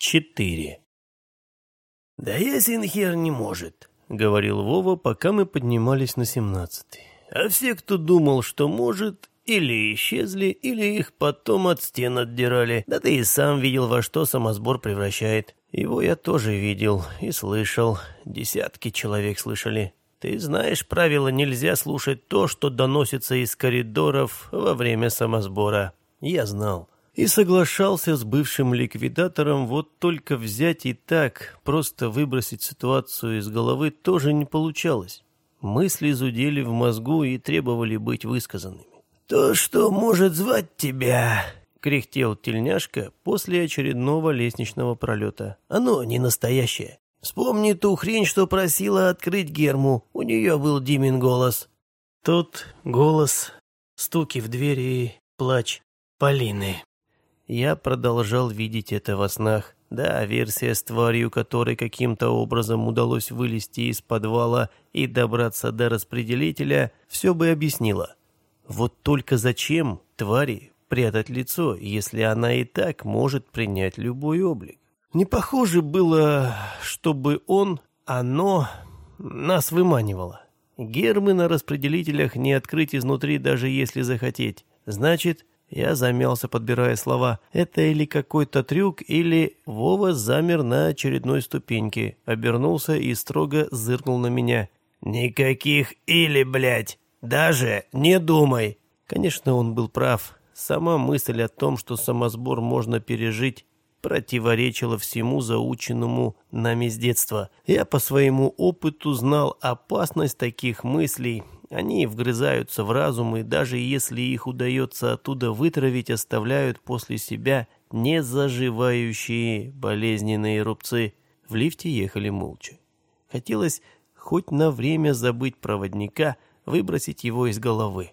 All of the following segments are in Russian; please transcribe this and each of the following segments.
4. «Да ясен хер не может», — говорил Вова, пока мы поднимались на семнадцатый. «А все, кто думал, что может, или исчезли, или их потом от стен отдирали. Да ты и сам видел, во что самосбор превращает. Его я тоже видел и слышал. Десятки человек слышали. Ты знаешь, правило нельзя слушать то, что доносится из коридоров во время самосбора. Я знал и соглашался с бывшим ликвидатором, вот только взять и так, просто выбросить ситуацию из головы тоже не получалось. Мысли зудели в мозгу и требовали быть высказанными. «То, что может звать тебя...» — кряхтел тельняшка после очередного лестничного пролета. «Оно не настоящее. Вспомни ту хрень, что просила открыть герму. У нее был Димин голос». Тот голос, стуки в двери и плач Полины. Я продолжал видеть это во снах. Да, версия с тварью, которой каким-то образом удалось вылезти из подвала и добраться до распределителя, все бы объяснила. Вот только зачем твари прятать лицо, если она и так может принять любой облик? Не похоже было, чтобы он, оно, нас выманивало. Гермы на распределителях не открыть изнутри, даже если захотеть. Значит, я замялся, подбирая слова. Это или какой-то трюк, или Вова замер на очередной ступеньке, обернулся и строго зыркнул на меня. «Никаких «или», блядь! Даже не думай!» Конечно, он был прав. Сама мысль о том, что самосбор можно пережить, противоречила всему заученному нами с детства. Я по своему опыту знал опасность таких мыслей они вгрызаются в разум, и даже если их удается оттуда вытравить, оставляют после себя незаживающие болезненные рубцы. В лифте ехали молча. Хотелось хоть на время забыть проводника, выбросить его из головы.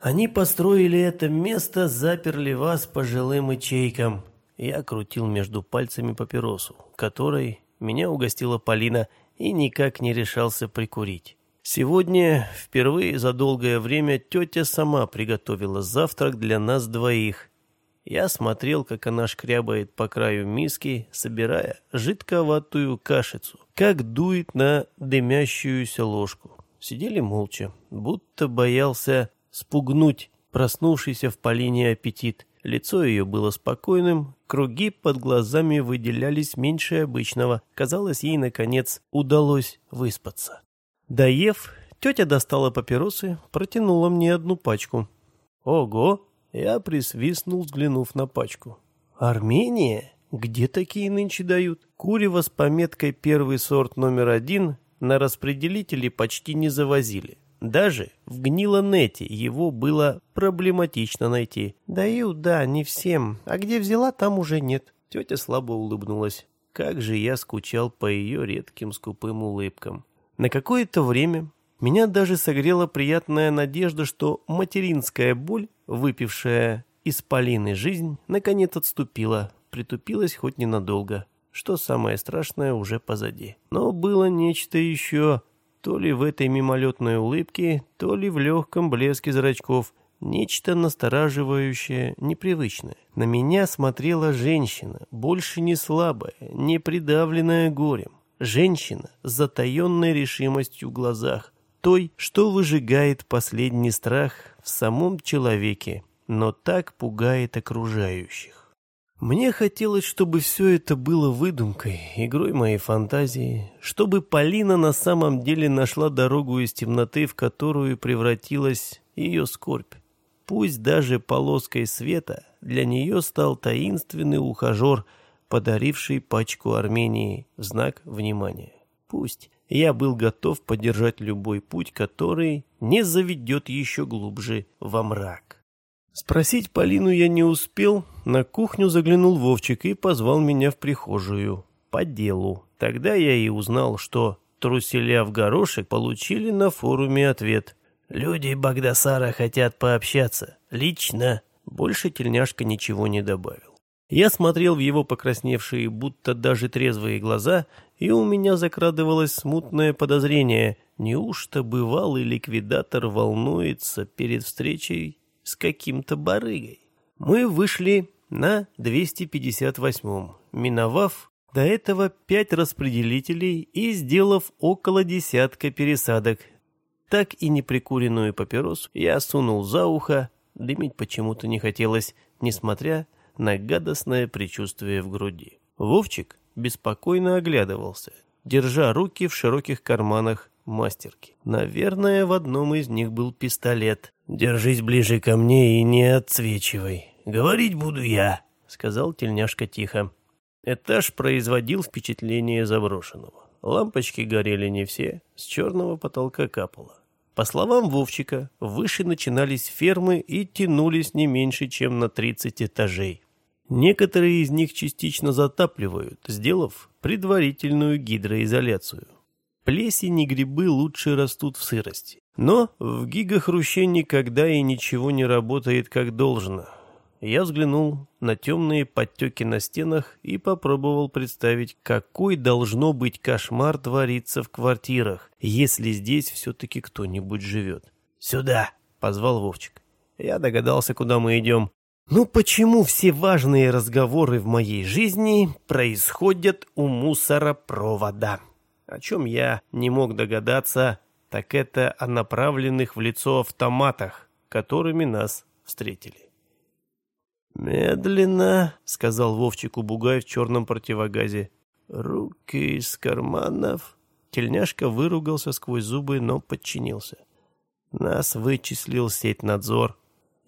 Они построили это место, заперли вас пожилым ячейкам. Я крутил между пальцами папиросу, которой меня угостила Полина и никак не решался прикурить. Сегодня, впервые за долгое время, тетя сама приготовила завтрак для нас двоих. Я смотрел, как она шкрябает по краю миски, собирая жидковатую кашицу, как дует на дымящуюся ложку. Сидели молча, будто боялся спугнуть проснувшийся в Полине аппетит. Лицо ее было спокойным, круги под глазами выделялись меньше обычного. Казалось, ей, наконец, удалось выспаться. Доев, тетя достала папиросы, протянула мне одну пачку. Ого! Я присвистнул, взглянув на пачку. Армения? Где такие нынче дают? Курево с пометкой «Первый сорт номер один» на распределителе почти не завозили. Даже в гнилонете его было проблематично найти. Даю, да, не всем. А где взяла, там уже нет. Тетя слабо улыбнулась. Как же я скучал по ее редким скупым улыбкам. На какое-то время меня даже согрела приятная надежда, что материнская боль, выпившая из Полины жизнь, наконец отступила, притупилась хоть ненадолго, что самое страшное уже позади. Но было нечто еще, то ли в этой мимолетной улыбке, то ли в легком блеске зрачков, нечто настораживающее, непривычное. На меня смотрела женщина, больше не слабая, не придавленная горем. Женщина с затаенной решимостью в глазах, той, что выжигает последний страх в самом человеке, но так пугает окружающих. Мне хотелось, чтобы все это было выдумкой, игрой моей фантазии, чтобы Полина на самом деле нашла дорогу из темноты, в которую превратилась ее скорбь. Пусть даже полоской света для нее стал таинственный ухажер – подаривший пачку Армении знак внимания. Пусть я был готов поддержать любой путь, который не заведет еще глубже во мрак. Спросить Полину я не успел, на кухню заглянул Вовчик и позвал меня в прихожую. По делу. Тогда я и узнал, что труселя в горошек получили на форуме ответ. «Люди Багдасара хотят пообщаться. Лично». Больше тельняшка ничего не добавил. Я смотрел в его покрасневшие, будто даже трезвые глаза, и у меня закрадывалось смутное подозрение, неужто бывалый ликвидатор волнуется перед встречей с каким-то барыгой. Мы вышли на 258-м, миновав до этого пять распределителей и сделав около десятка пересадок. Так и неприкуренную папиросу я сунул за ухо, дымить почему-то не хотелось, несмотря на гадостное предчувствие в груди. Вовчик беспокойно оглядывался, держа руки в широких карманах мастерки. Наверное, в одном из них был пистолет. «Держись ближе ко мне и не отсвечивай. Говорить буду я», — сказал тельняшка тихо. Этаж производил впечатление заброшенного. Лампочки горели не все, с черного потолка капало. По словам Вовчика, выше начинались фермы и тянулись не меньше, чем на 30 этажей. Некоторые из них частично затапливают, сделав предварительную гидроизоляцию. Плесень и грибы лучше растут в сырости. Но в гигахруще никогда и ничего не работает как должно. Я взглянул на темные подтеки на стенах и попробовал представить, какой должно быть кошмар твориться в квартирах, если здесь все-таки кто-нибудь живет. «Сюда!» — позвал Вовчик. Я догадался, куда мы идем. Ну почему все важные разговоры в моей жизни происходят у мусоропровода? О чем я не мог догадаться, так это о направленных в лицо автоматах, которыми нас встретили. «Медленно», — сказал Вовчику Бугай в черном противогазе. «Руки из карманов». Тельняшка выругался сквозь зубы, но подчинился. Нас вычислил сеть надзор.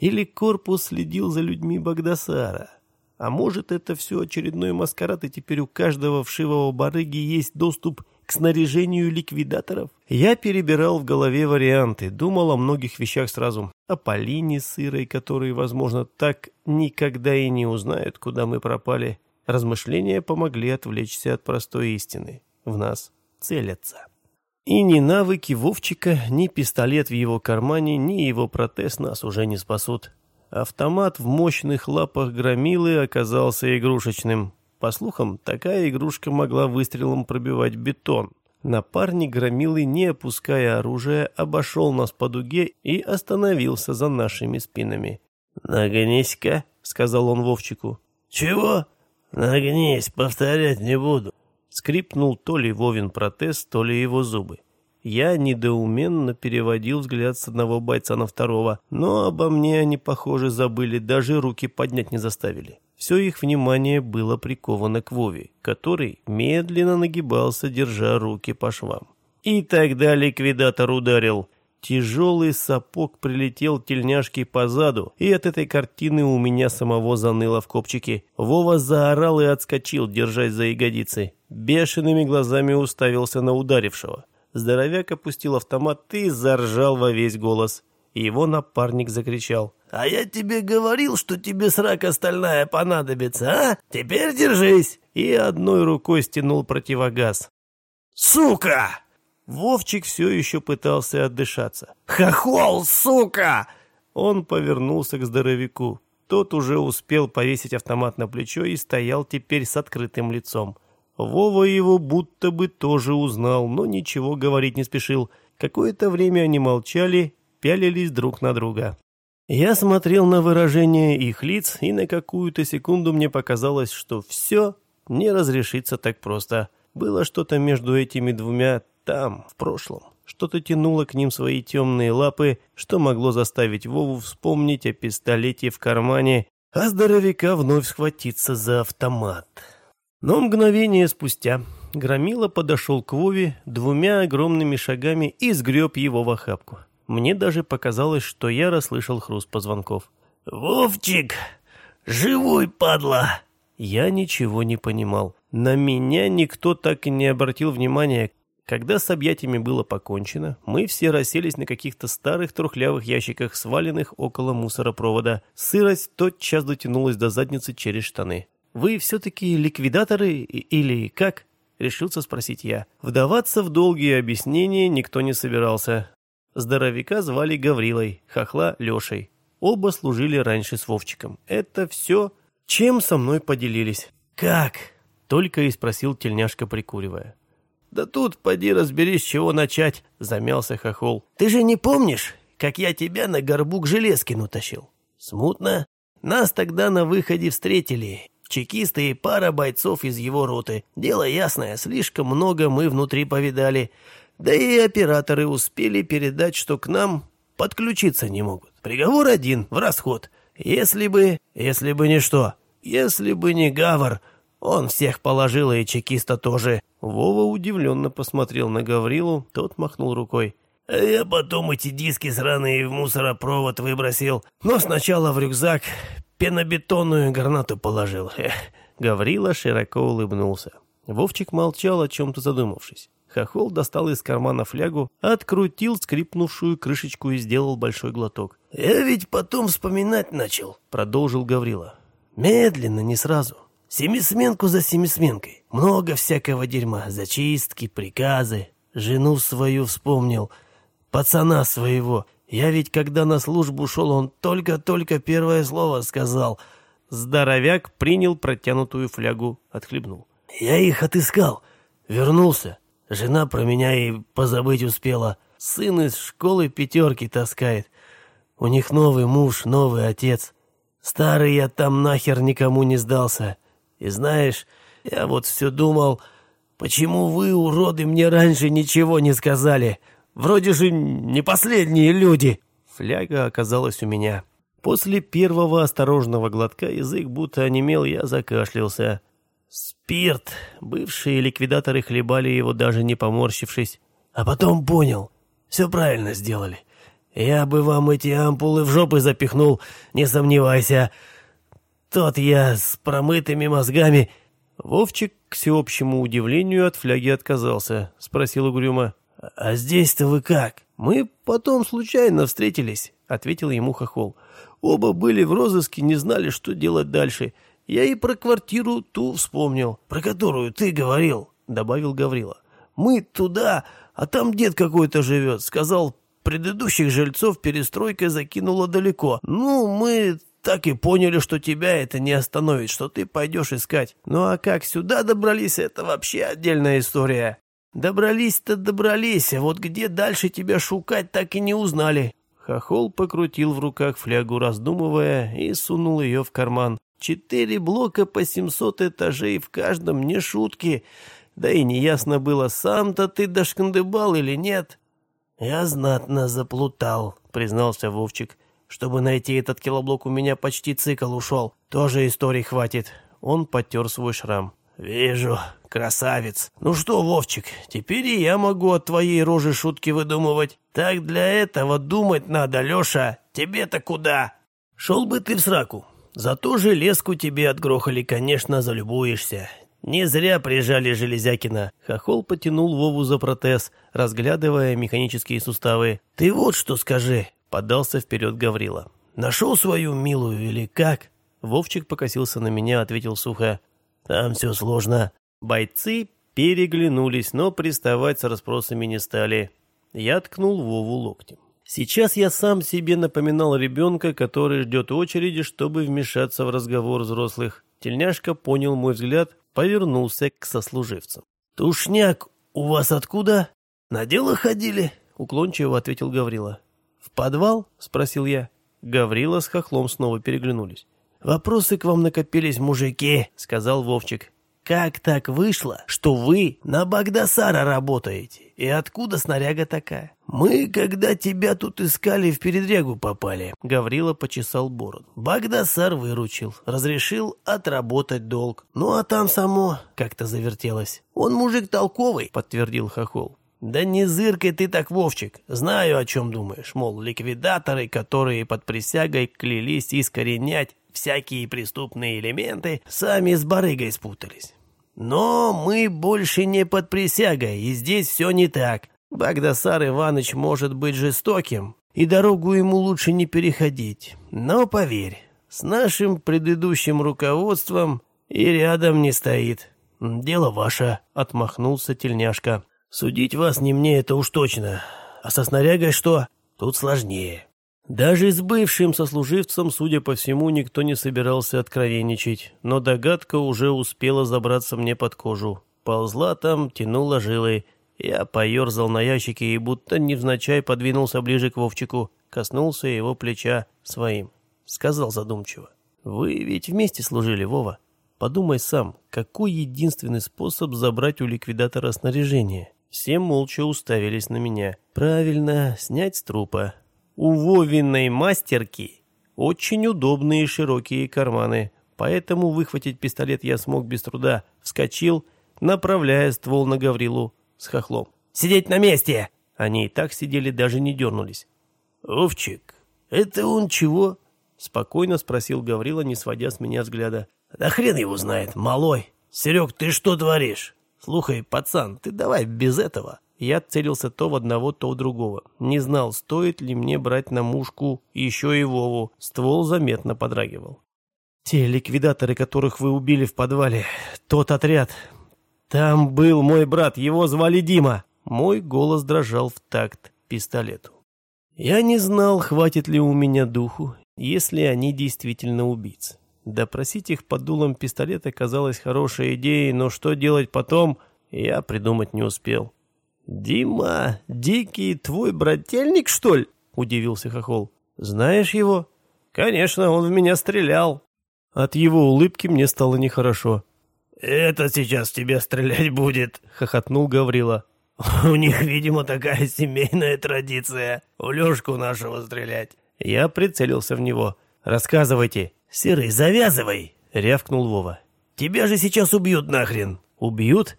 Или корпус следил за людьми Багдасара. А может, это все очередной маскарад, и теперь у каждого вшивого барыги есть доступ к снаряжению ликвидаторов? Я перебирал в голове варианты, думал о многих вещах сразу. О Полине сырой, которые, возможно, так никогда и не узнают, куда мы пропали. Размышления помогли отвлечься от простой истины. В нас целятся. И ни навыки Вовчика, ни пистолет в его кармане, ни его протез нас уже не спасут. Автомат в мощных лапах громилы оказался игрушечным. По слухам, такая игрушка могла выстрелом пробивать бетон. Напарник громилы, не опуская оружие, обошел нас по дуге и остановился за нашими спинами. «Нагнись-ка», — сказал он Вовчику. «Чего?» «Нагнись, повторять не буду. Скрипнул то ли Вовин протез, то ли его зубы. Я недоуменно переводил взгляд с одного бойца на второго, но обо мне они, похоже, забыли, даже руки поднять не заставили. Все их внимание было приковано к Вове, который медленно нагибался, держа руки по швам. И тогда ликвидатор ударил. Тяжелый сапог прилетел тельняшки по заду, и от этой картины у меня самого заныло в копчике. Вова заорал и отскочил, держась за ягодицы. Бешеными глазами уставился на ударившего. Здоровяк опустил автомат и заржал во весь голос. Его напарник закричал. «А я тебе говорил, что тебе срака стальная понадобится, а? Теперь держись!» И одной рукой стянул противогаз. «Сука!» Вовчик все еще пытался отдышаться. «Хохол, сука!» Он повернулся к здоровяку. Тот уже успел повесить автомат на плечо и стоял теперь с открытым лицом. Вова его будто бы тоже узнал, но ничего говорить не спешил. Какое-то время они молчали, пялились друг на друга. Я смотрел на выражение их лиц, и на какую-то секунду мне показалось, что все не разрешится так просто. Было что-то между этими двумя там, в прошлом. Что-то тянуло к ним свои темные лапы, что могло заставить Вову вспомнить о пистолете в кармане, а здоровяка вновь схватиться за автомат. Но мгновение спустя Громила подошел к Вове двумя огромными шагами и сгреб его в охапку. Мне даже показалось, что я расслышал хруст позвонков. «Вовчик! Живой, падла!» Я ничего не понимал. На меня никто так и не обратил внимания. Когда с объятиями было покончено, мы все расселись на каких-то старых трухлявых ящиках, сваленных около мусоропровода. Сырость тотчас дотянулась до задницы через штаны. «Вы все-таки ликвидаторы или как?» — решился спросить я. Вдаваться в долгие объяснения никто не собирался. Здоровяка звали Гаврилой, хохла Лешей. Оба служили раньше с Вовчиком. Это все, чем со мной поделились. «Как?» — только и спросил тельняшка, прикуривая. «Да тут поди разберись, чего начать», — замялся хохол. «Ты же не помнишь, как я тебя на горбу к железкину тащил?» «Смутно?» Нас тогда на выходе встретили. Чекисты и пара бойцов из его роты. Дело ясное, слишком много мы внутри повидали. Да и операторы успели передать, что к нам подключиться не могут. Приговор один, в расход. Если бы... Если бы не что. Если бы не Гавар, он всех положил, и чекиста тоже. Вова удивленно посмотрел на Гаврилу, тот махнул рукой. Я потом эти диски сраные в мусоропровод выбросил. Но сначала в рюкзак пенобетонную гранату положил. Гаврила широко улыбнулся. Вовчик молчал, о чем-то задумавшись. Хохол достал из кармана флягу, открутил скрипнувшую крышечку и сделал большой глоток. «Я ведь потом вспоминать начал», — продолжил Гаврила. «Медленно, не сразу. Семисменку за семисменкой. Много всякого дерьма. Зачистки, приказы. Жену свою вспомнил. Пацана своего. Я ведь, когда на службу шел, он только-только первое слово сказал. Здоровяк принял протянутую флягу, отхлебнул. Я их отыскал. Вернулся. Жена про меня и позабыть успела. Сын из школы пятерки таскает. У них новый муж, новый отец. Старый я там нахер никому не сдался. И знаешь, я вот все думал, почему вы, уроды, мне раньше ничего не сказали? Вроде же не последние люди. Фляга оказалась у меня. После первого осторожного глотка язык будто онемел, я закашлялся. Спирт. Бывшие ликвидаторы хлебали его, даже не поморщившись. А потом понял. Все правильно сделали. Я бы вам эти ампулы в жопы запихнул, не сомневайся. Тот я с промытыми мозгами...» Вовчик, к всеобщему удивлению, от фляги отказался. Спросил угрюмо. «А здесь-то вы как?» «Мы потом случайно встретились», — ответил ему Хохол. «Оба были в розыске, не знали, что делать дальше. Я и про квартиру ту вспомнил, про которую ты говорил», — добавил Гаврила. «Мы туда, а там дед какой-то живет. Сказал, предыдущих жильцов перестройка закинула далеко. Ну, мы так и поняли, что тебя это не остановит, что ты пойдешь искать. Ну а как сюда добрались, это вообще отдельная история. Добрались-то добрались, а вот где дальше тебя шукать, так и не узнали. Хохол покрутил в руках флягу, раздумывая, и сунул ее в карман. Четыре блока по семьсот этажей в каждом, не шутки. Да и неясно было, сам-то ты дошкандыбал или нет. «Я знатно заплутал», — признался Вовчик. Чтобы найти этот килоблок, у меня почти цикл ушел. Тоже историй хватит. Он потер свой шрам. «Вижу, красавец. Ну что, Вовчик, теперь и я могу от твоей рожи шутки выдумывать. Так для этого думать надо, Леша. Тебе-то куда? Шел бы ты в сраку. Зато железку тебе отгрохали, конечно, залюбуешься. Не зря прижали Железякина. Хохол потянул Вову за протез, разглядывая механические суставы. Ты вот что скажи. Подался вперед Гаврила. «Нашел свою милую или как?» Вовчик покосился на меня, ответил сухо. «Там все сложно». Бойцы переглянулись, но приставать с расспросами не стали. Я ткнул Вову локтем. Сейчас я сам себе напоминал ребенка, который ждет очереди, чтобы вмешаться в разговор взрослых. Тельняшка понял мой взгляд, повернулся к сослуживцам. «Тушняк у вас откуда?» «На дело ходили?» — уклончиво ответил Гаврила. «В подвал?» — спросил я. Гаврила с Хохлом снова переглянулись. «Вопросы к вам накопились, мужики», — сказал Вовчик. «Как так вышло, что вы на Багдасара работаете? И откуда снаряга такая?» «Мы, когда тебя тут искали, в передрягу попали», — Гаврила почесал бороду. «Багдасар выручил, разрешил отработать долг. Ну а там само как-то завертелось. Он мужик толковый», — подтвердил Хохол. «Да не зыркай ты так, Вовчик. Знаю, о чем думаешь. Мол, ликвидаторы, которые под присягой клялись искоренять всякие преступные элементы, сами с барыгой спутались. Но мы больше не под присягой, и здесь все не так. Багдасар Иванович может быть жестоким, и дорогу ему лучше не переходить. Но поверь, с нашим предыдущим руководством и рядом не стоит. Дело ваше», — отмахнулся тельняшка. Судить вас не мне, это уж точно. А со снарягой что? Тут сложнее. Даже с бывшим сослуживцем, судя по всему, никто не собирался откровенничать, но догадка уже успела забраться мне под кожу. Ползла там, тянула жилой. Я поерзал на ящике и будто невзначай подвинулся ближе к Вовчику, коснулся его плеча своим. Сказал задумчиво. Вы ведь вместе служили, Вова. Подумай сам, какой единственный способ забрать у ликвидатора снаряжение? Все молча уставились на меня. Правильно, снять с трупа. У Вовиной мастерки очень удобные широкие карманы, поэтому выхватить пистолет я смог без труда. Вскочил, направляя ствол на Гаврилу с хохлом. «Сидеть на месте!» Они и так сидели, даже не дернулись. «Овчик, это он чего?» Спокойно спросил Гаврила, не сводя с меня взгляда. «Да хрен его знает, малой! Серег, ты что творишь? Слухай, пацан, ты давай без этого!» Я целился то в одного, то в другого. Не знал, стоит ли мне брать на мушку еще и Вову. Ствол заметно подрагивал. «Те ликвидаторы, которых вы убили в подвале, тот отряд. Там был мой брат, его звали Дима». Мой голос дрожал в такт пистолету. Я не знал, хватит ли у меня духу, если они действительно убийцы. Допросить их под дулом пистолета казалось хорошей идеей, но что делать потом, я придумать не успел. «Дима, Дикий, твой брательник, что ли?» — удивился Хохол. «Знаешь его?» «Конечно, он в меня стрелял». От его улыбки мне стало нехорошо. «Это сейчас в тебя стрелять будет», — хохотнул Гаврила. «У них, видимо, такая семейная традиция. У Лёшку нашего стрелять». Я прицелился в него. «Рассказывайте». «Серый, завязывай!» — рявкнул Вова. «Тебя же сейчас убьют нахрен!» «Убьют?»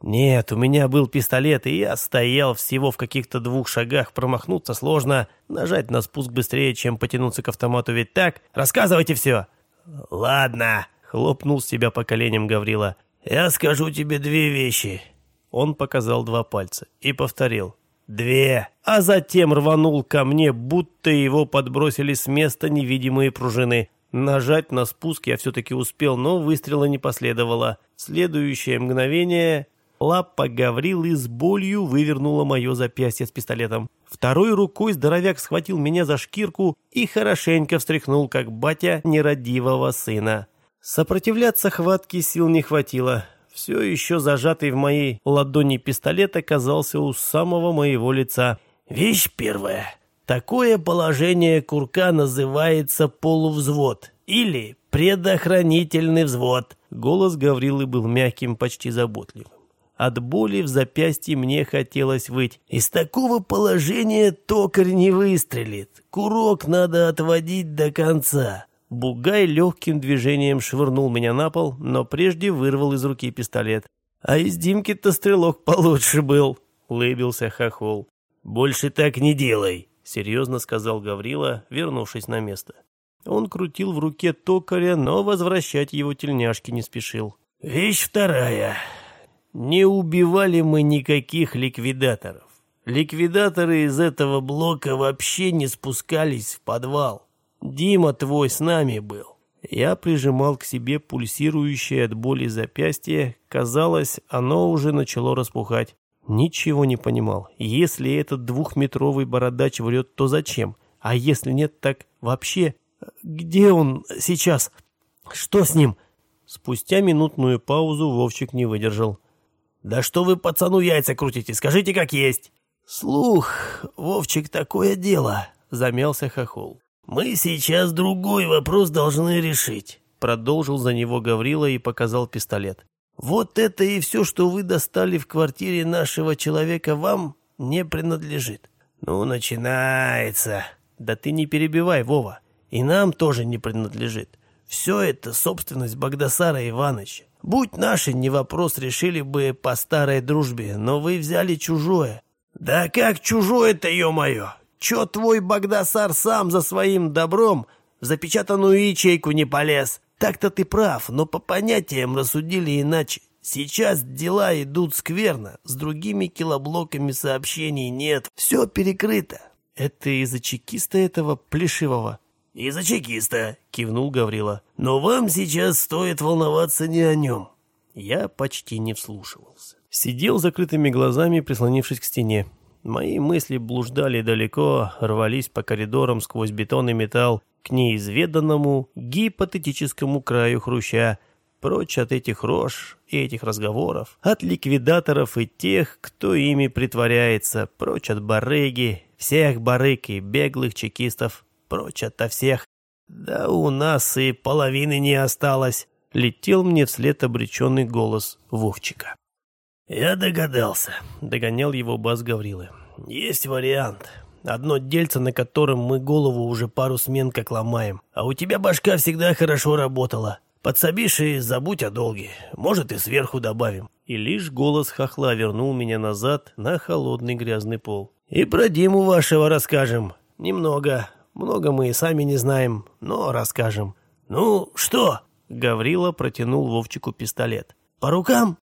«Нет, у меня был пистолет, и я стоял всего в каких-то двух шагах. Промахнуться сложно. Нажать на спуск быстрее, чем потянуться к автомату, ведь так? Рассказывайте все!» «Ладно», — хлопнул себя по коленям Гаврила. «Я скажу тебе две вещи». Он показал два пальца и повторил. «Две!» А затем рванул ко мне, будто его подбросили с места невидимые пружины. Нажать на спуск я все-таки успел, но выстрела не последовало. следующее мгновение лапа Гаврилы с болью вывернула мое запястье с пистолетом. Второй рукой здоровяк схватил меня за шкирку и хорошенько встряхнул, как батя нерадивого сына. Сопротивляться хватке сил не хватило. Все еще зажатый в моей ладони пистолет оказался у самого моего лица. «Вещь первая. Такое положение курка называется полувзвод или предохранительный взвод. Голос Гаврилы был мягким, почти заботливым. От боли в запястье мне хотелось выть. Из такого положения токарь не выстрелит. Курок надо отводить до конца. Бугай легким движением швырнул меня на пол, но прежде вырвал из руки пистолет. «А из Димки-то стрелок получше был», — улыбился Хохол. «Больше так не делай», серьезно сказал Гаврила, вернувшись на место. Он крутил в руке токаря, но возвращать его тельняшки не спешил. «Вещь вторая. Не убивали мы никаких ликвидаторов. Ликвидаторы из этого блока вообще не спускались в подвал. Дима твой с нами был». Я прижимал к себе пульсирующее от боли запястье. Казалось, оно уже начало распухать. Ничего не понимал. Если этот двухметровый бородач врет, то зачем? А если нет, так вообще... Где он сейчас? Что с ним? Спустя минутную паузу Вовчик не выдержал. «Да что вы пацану яйца крутите? Скажите, как есть!» «Слух, Вовчик, такое дело!» — замялся Хохол. «Мы сейчас другой вопрос должны решить», — продолжил за него Гаврила и показал пистолет. Вот это и все, что вы достали в квартире нашего человека, вам не принадлежит. Ну, начинается. Да ты не перебивай, Вова. И нам тоже не принадлежит. Все это собственность Багдасара Ивановича. Будь наши, не вопрос, решили бы по старой дружбе, но вы взяли чужое. Да как чужое-то, ё-моё? Чё твой Багдасар сам за своим добром в запечатанную ячейку не полез? Так-то ты прав, но по понятиям рассудили иначе. Сейчас дела идут скверно, с другими килоблоками сообщений нет, все перекрыто. Это из-за чекиста этого плешивого? Из-за чекиста, кивнул Гаврила. Но вам сейчас стоит волноваться не о нем. Я почти не вслушивался. Сидел закрытыми глазами, прислонившись к стене. Мои мысли блуждали далеко, рвались по коридорам сквозь бетон и металл, к неизведанному гипотетическому краю хруща, прочь от этих рож и этих разговоров, от ликвидаторов и тех, кто ими притворяется, прочь от барыги, всех барыг и беглых чекистов, прочь ото всех. Да у нас и половины не осталось, летел мне вслед обреченный голос Вовчика. «Я догадался», — догонял его бас Гаврилы. «Есть вариант. Одно дельце, на котором мы голову уже пару смен как ломаем. А у тебя башка всегда хорошо работала. Подсобишь и забудь о долге. Может, и сверху добавим». И лишь голос хохла вернул меня назад на холодный грязный пол. «И про Диму вашего расскажем. Немного. Много мы и сами не знаем, но расскажем». «Ну, что?» Гаврила протянул Вовчику пистолет. «По рукам?»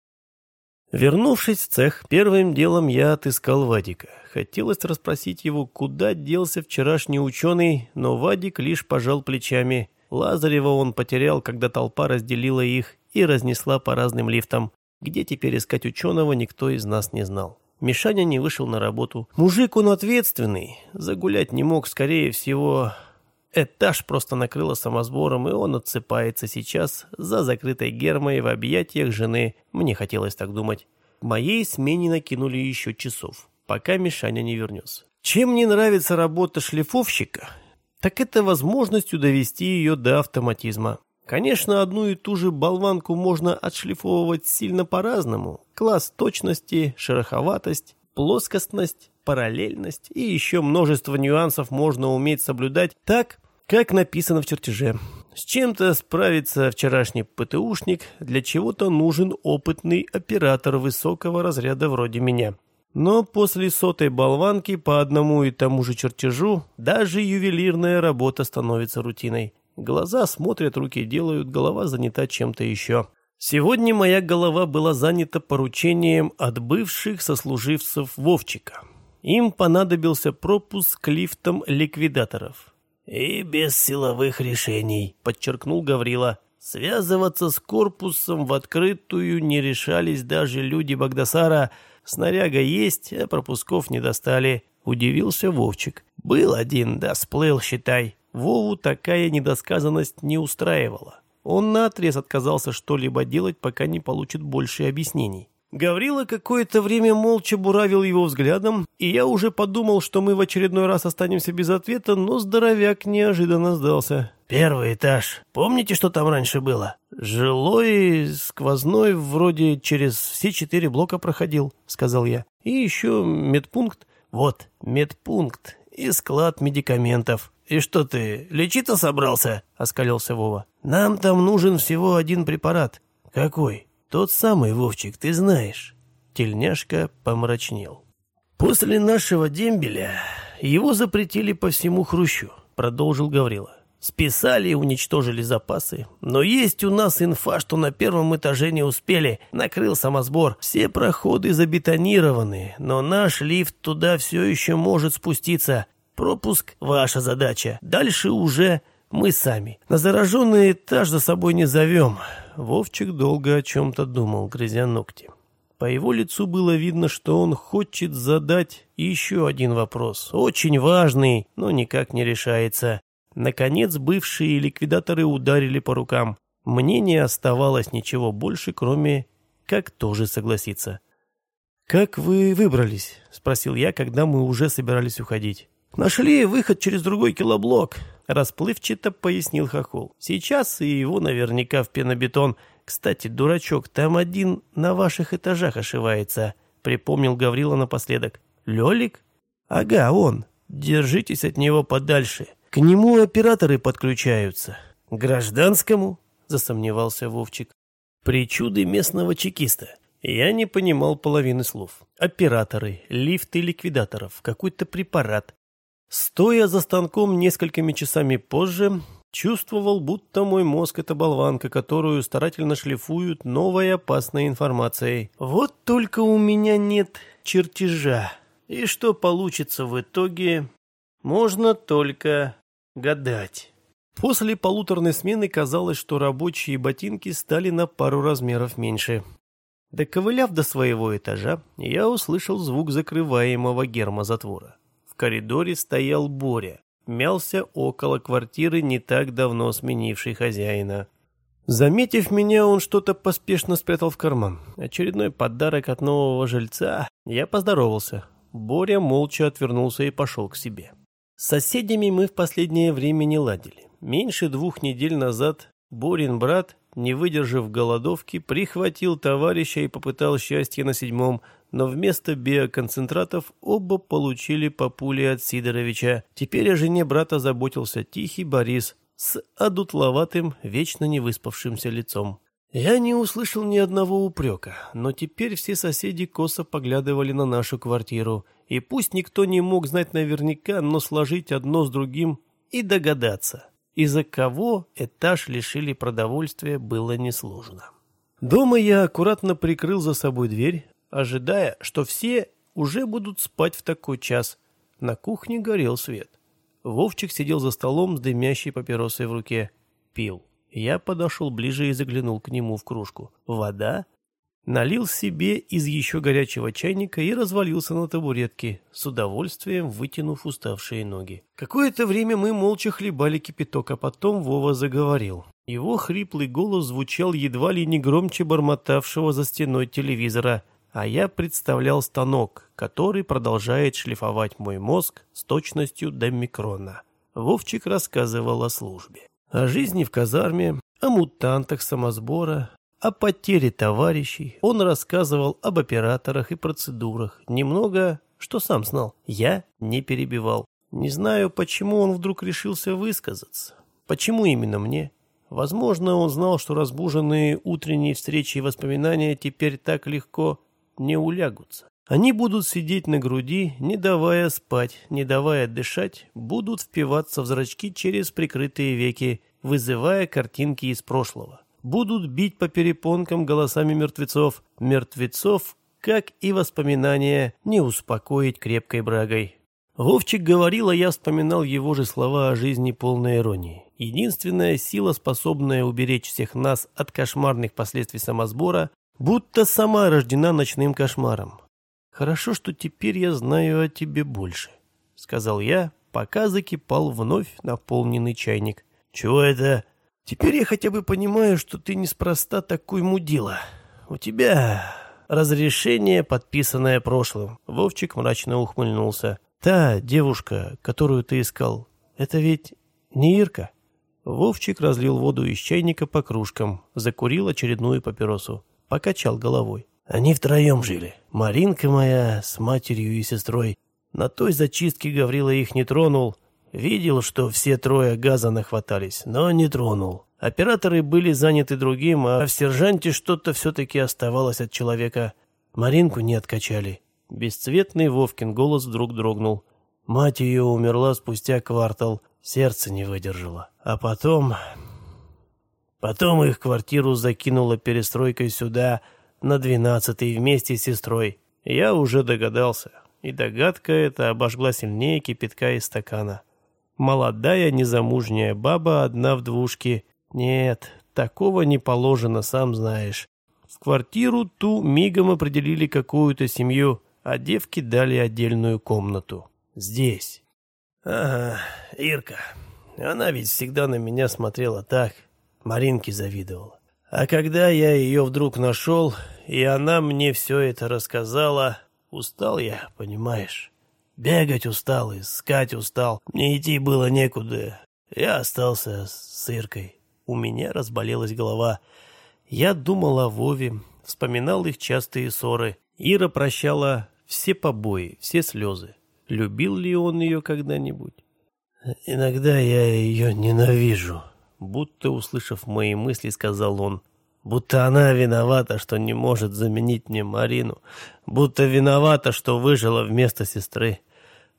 Вернувшись в цех, первым делом я отыскал Вадика. Хотелось расспросить его, куда делся вчерашний ученый, но Вадик лишь пожал плечами. Лазарева он потерял, когда толпа разделила их и разнесла по разным лифтам. Где теперь искать ученого, никто из нас не знал. Мишаня не вышел на работу. Мужик он ответственный, загулять не мог, скорее всего... Этаж просто накрыло самосбором, и он отсыпается сейчас за закрытой гермой в объятиях жены. Мне хотелось так думать. Моей смене накинули еще часов, пока Мишаня не вернется. Чем мне нравится работа шлифовщика, так это возможностью довести ее до автоматизма. Конечно, одну и ту же болванку можно отшлифовывать сильно по-разному. Класс точности, шероховатость, плоскостность, параллельность и еще множество нюансов можно уметь соблюдать так, как написано в чертеже. С чем-то справится вчерашний ПТУшник, для чего-то нужен опытный оператор высокого разряда вроде меня. Но после сотой болванки по одному и тому же чертежу даже ювелирная работа становится рутиной. Глаза смотрят, руки делают, голова занята чем-то еще. Сегодня моя голова была занята поручением от бывших сослуживцев Вовчика. Им понадобился пропуск к лифтам ликвидаторов. «И без силовых решений», — подчеркнул Гаврила. «Связываться с корпусом в открытую не решались даже люди Багдасара. Снаряга есть, а пропусков не достали». Удивился Вовчик. «Был один, да сплыл, считай». Вову такая недосказанность не устраивала. Он наотрез отказался что-либо делать, пока не получит больше объяснений. Гаврила какое-то время молча буравил его взглядом, и я уже подумал, что мы в очередной раз останемся без ответа, но здоровяк неожиданно сдался. «Первый этаж. Помните, что там раньше было?» «Жилой, сквозной, вроде через все четыре блока проходил», — сказал я. «И еще медпункт». «Вот, медпункт и склад медикаментов». «И что ты, лечиться собрался?» — оскалился Вова. «Нам там нужен всего один препарат». «Какой?» «Тот самый, Вовчик, ты знаешь». Тельняшка помрачнел. «После нашего дембеля его запретили по всему Хрущу», — продолжил Гаврила. «Списали и уничтожили запасы. Но есть у нас инфа, что на первом этаже не успели. Накрыл самосбор. Все проходы забетонированы, но наш лифт туда все еще может спуститься. Пропуск — ваша задача. Дальше уже мы сами. На зараженный этаж за собой не зовем. Вовчик долго о чем-то думал, грызя ногти. По его лицу было видно, что он хочет задать еще один вопрос, очень важный, но никак не решается. Наконец бывшие ликвидаторы ударили по рукам. Мне не оставалось ничего больше, кроме как тоже согласиться. «Как вы выбрались?» — спросил я, когда мы уже собирались уходить. «Нашли выход через другой килоблок. Расплывчато пояснил Хохол. Сейчас и его наверняка в пенобетон. Кстати, дурачок, там один на ваших этажах ошивается, припомнил Гаврила напоследок. Лёлик? Ага, он. Держитесь от него подальше. К нему операторы подключаются. Гражданскому? Засомневался Вовчик. Причуды местного чекиста. Я не понимал половины слов. Операторы, лифты ликвидаторов, какой-то препарат. Стоя за станком несколькими часами позже, чувствовал, будто мой мозг — это болванка, которую старательно шлифуют новой опасной информацией. Вот только у меня нет чертежа. И что получится в итоге, можно только гадать. После полуторной смены казалось, что рабочие ботинки стали на пару размеров меньше. Доковыляв до своего этажа, я услышал звук закрываемого гермозатвора. В коридоре стоял Боря, мялся около квартиры, не так давно сменивший хозяина. Заметив меня, он что-то поспешно спрятал в карман. Очередной подарок от нового жильца. Я поздоровался. Боря молча отвернулся и пошел к себе. С соседями мы в последнее время не ладили. Меньше двух недель назад Борин брат, не выдержав голодовки, прихватил товарища и попытал счастье на седьмом, но вместо биоконцентратов оба получили по пуле от Сидоровича. Теперь о жене брата заботился тихий Борис с одутловатым, вечно не выспавшимся лицом. Я не услышал ни одного упрека, но теперь все соседи косо поглядывали на нашу квартиру, и пусть никто не мог знать наверняка, но сложить одно с другим и догадаться, из-за кого этаж лишили продовольствия, было несложно. Дома я аккуратно прикрыл за собой дверь, ожидая, что все уже будут спать в такой час. На кухне горел свет. Вовчик сидел за столом с дымящей папиросой в руке. Пил. Я подошел ближе и заглянул к нему в кружку. Вода? Налил себе из еще горячего чайника и развалился на табуретке, с удовольствием вытянув уставшие ноги. Какое-то время мы молча хлебали кипяток, а потом Вова заговорил. Его хриплый голос звучал едва ли не громче бормотавшего за стеной телевизора, а я представлял станок, который продолжает шлифовать мой мозг с точностью до микрона. Вовчик рассказывал о службе о жизни в казарме, о мутантах самосбора, о потере товарищей. Он рассказывал об операторах и процедурах. Немного, что сам знал. Я не перебивал. Не знаю, почему он вдруг решился высказаться. Почему именно мне? Возможно, он знал, что разбуженные утренние встречи и воспоминания теперь так легко не улягутся. Они будут сидеть на груди, не давая спать, не давая дышать, будут впиваться в зрачки через прикрытые веки, вызывая картинки из прошлого. Будут бить по перепонкам голосами мертвецов. Мертвецов, как и воспоминания, не успокоить крепкой брагой. Вовчик говорил, а я вспоминал его же слова о жизни полной иронии. Единственная сила, способная уберечь всех нас от кошмарных последствий самосбора, будто сама рождена ночным кошмаром. «Хорошо, что теперь я знаю о тебе больше», — сказал я, пока закипал вновь наполненный чайник. «Чего это?» «Теперь я хотя бы понимаю, что ты неспроста такой мудила. У тебя разрешение, подписанное прошлым». Вовчик мрачно ухмыльнулся. «Та девушка, которую ты искал, это ведь не Ирка?» Вовчик разлил воду из чайника по кружкам, закурил очередную папиросу, покачал головой. Они втроем жили. Маринка моя с матерью и сестрой. На той зачистке Гаврила их не тронул. Видел, что все трое газа нахватались, но не тронул. Операторы были заняты другим, а в сержанте что-то все-таки оставалось от человека. Маринку не откачали. Бесцветный Вовкин голос вдруг дрогнул. Мать ее умерла спустя квартал, сердце не выдержало. А потом... Потом их квартиру закинула перестройкой сюда, на двенадцатый вместе с сестрой. Я уже догадался, и догадка эта обожгла сильнее кипятка из стакана. Молодая незамужняя баба одна в двушке. Нет, такого не положено, сам знаешь. В квартиру ту мигом определили какую-то семью, а девке дали отдельную комнату. Здесь. Ага, Ирка. Она ведь всегда на меня смотрела так. Маринке завидовала. А когда я ее вдруг нашел, и она мне все это рассказала, устал я, понимаешь? Бегать устал, искать устал. Мне идти было некуда. Я остался с Иркой. У меня разболелась голова. Я думал о Вове, вспоминал их частые ссоры. Ира прощала все побои, все слезы. Любил ли он ее когда-нибудь? Иногда я ее ненавижу. Будто, услышав мои мысли, сказал он, будто она виновата, что не может заменить мне Марину, будто виновата, что выжила вместо сестры.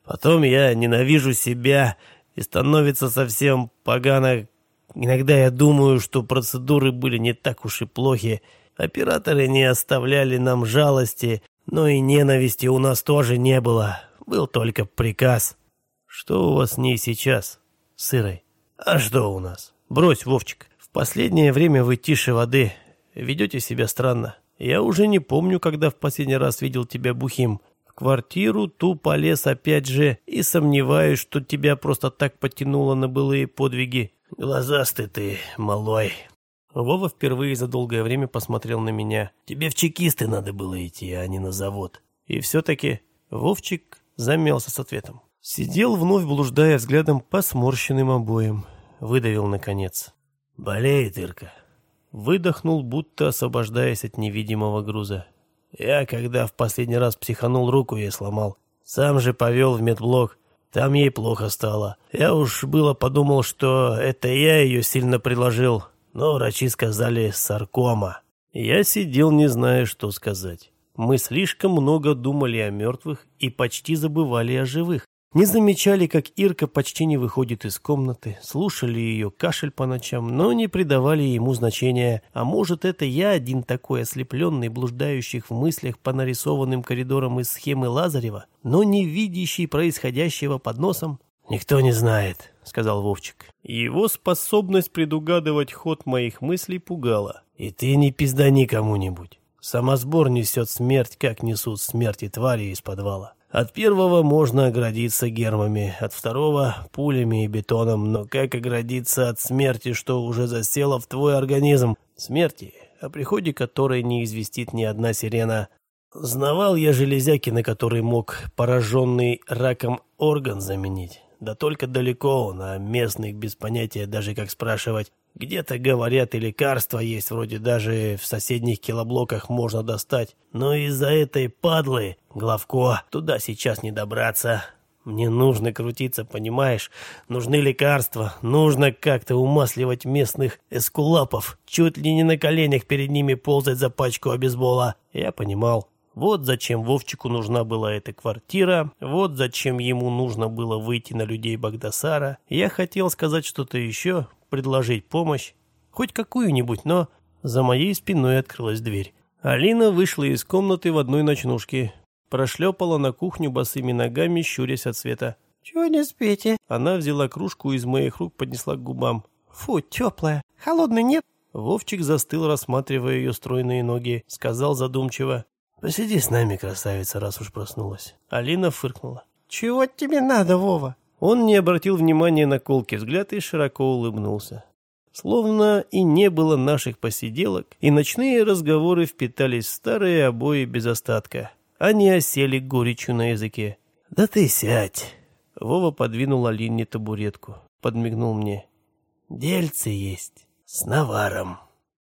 Потом я ненавижу себя и становится совсем погано. Иногда я думаю, что процедуры были не так уж и плохи. Операторы не оставляли нам жалости, но и ненависти у нас тоже не было. Был только приказ. Что у вас с ней сейчас, сырой? А что у нас? Брось, Вовчик. В последнее время вы тише воды. Ведете себя странно. Я уже не помню, когда в последний раз видел тебя бухим. В квартиру ту полез опять же и сомневаюсь, что тебя просто так потянуло на былые подвиги. Глазастый ты, малой. Вова впервые за долгое время посмотрел на меня. Тебе в чекисты надо было идти, а не на завод. И все-таки Вовчик замялся с ответом. Сидел вновь, блуждая взглядом по сморщенным обоям. Выдавил наконец. «Болеет Ирка». Выдохнул, будто освобождаясь от невидимого груза. Я, когда в последний раз психанул, руку ей сломал. Сам же повел в медблок. Там ей плохо стало. Я уж было подумал, что это я ее сильно приложил, но врачи сказали «саркома». Я сидел, не зная, что сказать. Мы слишком много думали о мертвых и почти забывали о живых. Не замечали, как Ирка почти не выходит из комнаты, слушали ее кашель по ночам, но не придавали ему значения. А может, это я один такой ослепленный, блуждающих в мыслях по нарисованным коридорам из схемы Лазарева, но не видящий происходящего под носом? «Никто не знает», — сказал Вовчик. Его способность предугадывать ход моих мыслей пугала. «И ты не пиздани кому-нибудь. Самосбор несет смерть, как несут смерти твари из подвала. От первого можно оградиться гермами, от второго — пулями и бетоном, но как оградиться от смерти, что уже засела в твой организм? Смерти, о приходе которой не известит ни одна сирена. Знавал я железяки, на которые мог пораженный раком орган заменить. Да только далеко он, а местных без понятия даже как спрашивать. Где-то, говорят, и лекарства есть, вроде даже в соседних килоблоках можно достать. Но из-за этой падлы, Главко, туда сейчас не добраться. Мне нужно крутиться, понимаешь? Нужны лекарства, нужно как-то умасливать местных эскулапов, чуть ли не на коленях перед ними ползать за пачку обезбола. Я понимал. Вот зачем Вовчику нужна была эта квартира, вот зачем ему нужно было выйти на людей Багдасара. Я хотел сказать что-то еще, предложить помощь, хоть какую-нибудь, но за моей спиной открылась дверь. Алина вышла из комнаты в одной ночнушке, прошлепала на кухню босыми ногами, щурясь от света. «Чего не спите?» Она взяла кружку из моих рук, поднесла к губам. «Фу, теплая. Холодной нет?» Вовчик застыл, рассматривая ее стройные ноги. Сказал задумчиво. «Посиди с нами, красавица, раз уж проснулась». Алина фыркнула. «Чего тебе надо, Вова?» Он не обратил внимания на колкий взгляд и широко улыбнулся. Словно и не было наших посиделок, и ночные разговоры впитались в старые обои без остатка. Они осели горечью на языке. «Да ты сядь!» Вова подвинул Алине табуретку, подмигнул мне. «Дельце есть с наваром».